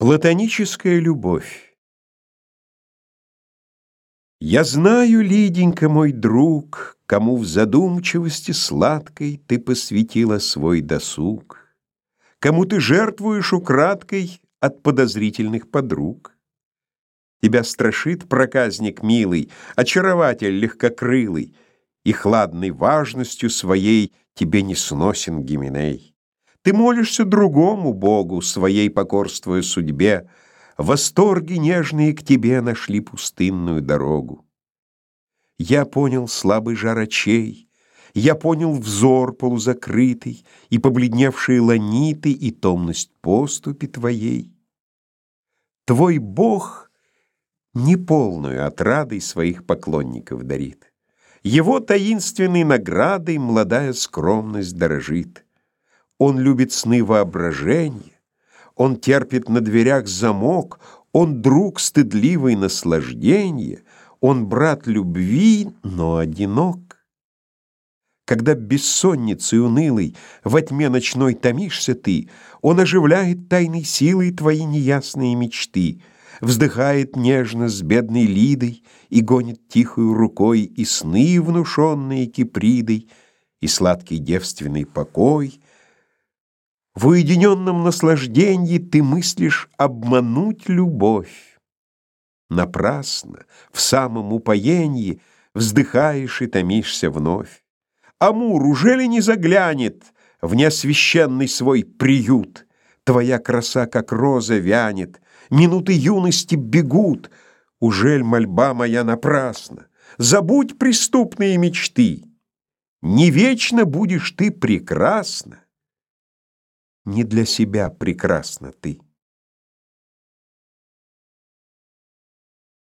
Платоническая любовь Я знаю, Лиденька, мой друг, Кому в задумчивости сладкой Ты посвятила свой досуг, Кому ты жертвуешь украдкой От подозрительных подруг. Тебя страшит проказник милый, Очарователь легкокрылый, И хладной важностью своей Тебе не сносен Гименей. Ты молишься другому Богу, своей покорствуя судьбе, Восторги нежные к тебе нашли пустынную дорогу. Я понял слабый жар очей, Я понял взор полузакрытый И побледневшие ланиты И томность поступи твоей. Твой Бог неполную отрадой Своих поклонников дарит. Его таинственной наградой Молодая скромность дорожит. Он любит сны воображения, он терпит на дверях замок, он друг стыдливый наслаждения, он брат любви, но одинок. Когда бессонницей унылой во тьме ночной томишься ты, он оживляет тайной силой твои неясные мечты, вздыхает нежно с бедной Лидой и гонит тихою рукой и сны, внушенные Кипридой, и сладкий девственный покой — в уединенном наслаждении ты мыслишь обмануть любовь. Напрасно, в самом упоении вздыхаешь и томишься вновь. Амур уже ли не заглянет в неосвященный свой приют? Твоя краса, как роза, вянет, минуты юности бегут. Ужель мольба моя напрасна? Забудь преступные мечты. Не вечно будешь ты прекрасна не для себя прекрасна ты.